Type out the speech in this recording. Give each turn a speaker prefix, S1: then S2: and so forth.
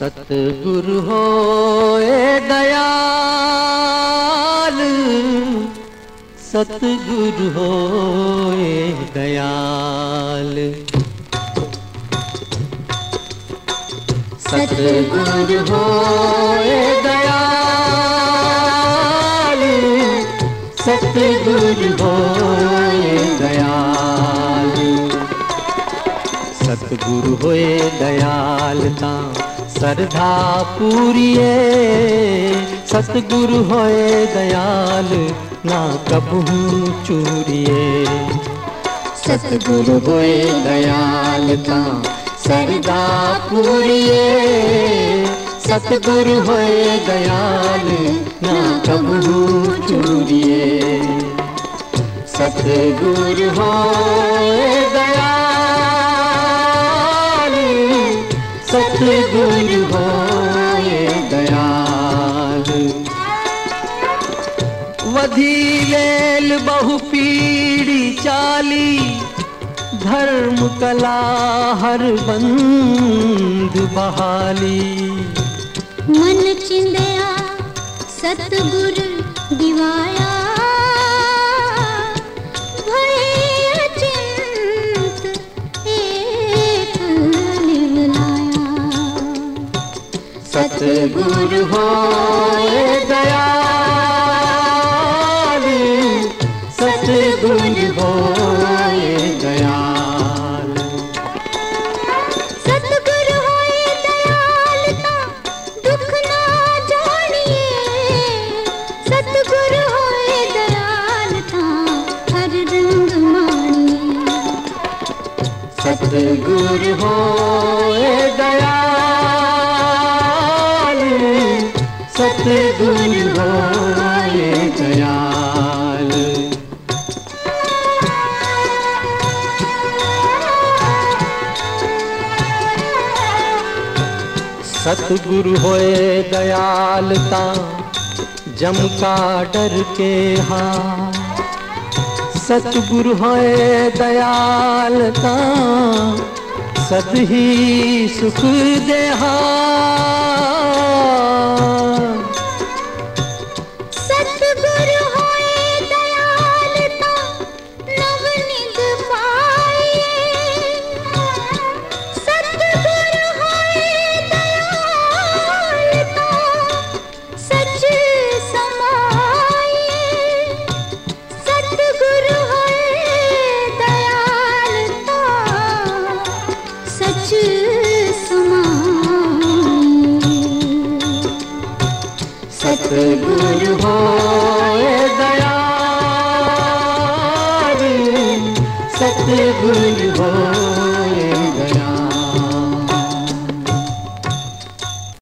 S1: सतगुरु हो ए दयाल, सतगुरु हो ए दयाल। सतगुरु हो ए दयाल, सतगुरु हो ए दयाल। सतगुरु दयाल सरधा पूरिए सतगुरु होए दयाल, ना कबू चूरिए। सतगुरु होए दयाल ता सरदा पूरिए सतगुरु होए दयाल, ना कबू चूरिए। सतगुरु होए वधी वेल बहु पीड़ी चाली धर्म कला हर बंद बहाली।
S2: मन चिंदया सतगुर दिवाया।
S1: सतगुरु होए दयाल
S2: हर रंग मानिए।
S1: सतगुरु होए दयाल। सतगुरु होए दयाल। सतगुरु होए दयालता जम का डर के हाँ। सतगुरु होए दयालता सत ही सुख देहा
S2: सतगुरु
S1: हो दयाल सतगुरु होए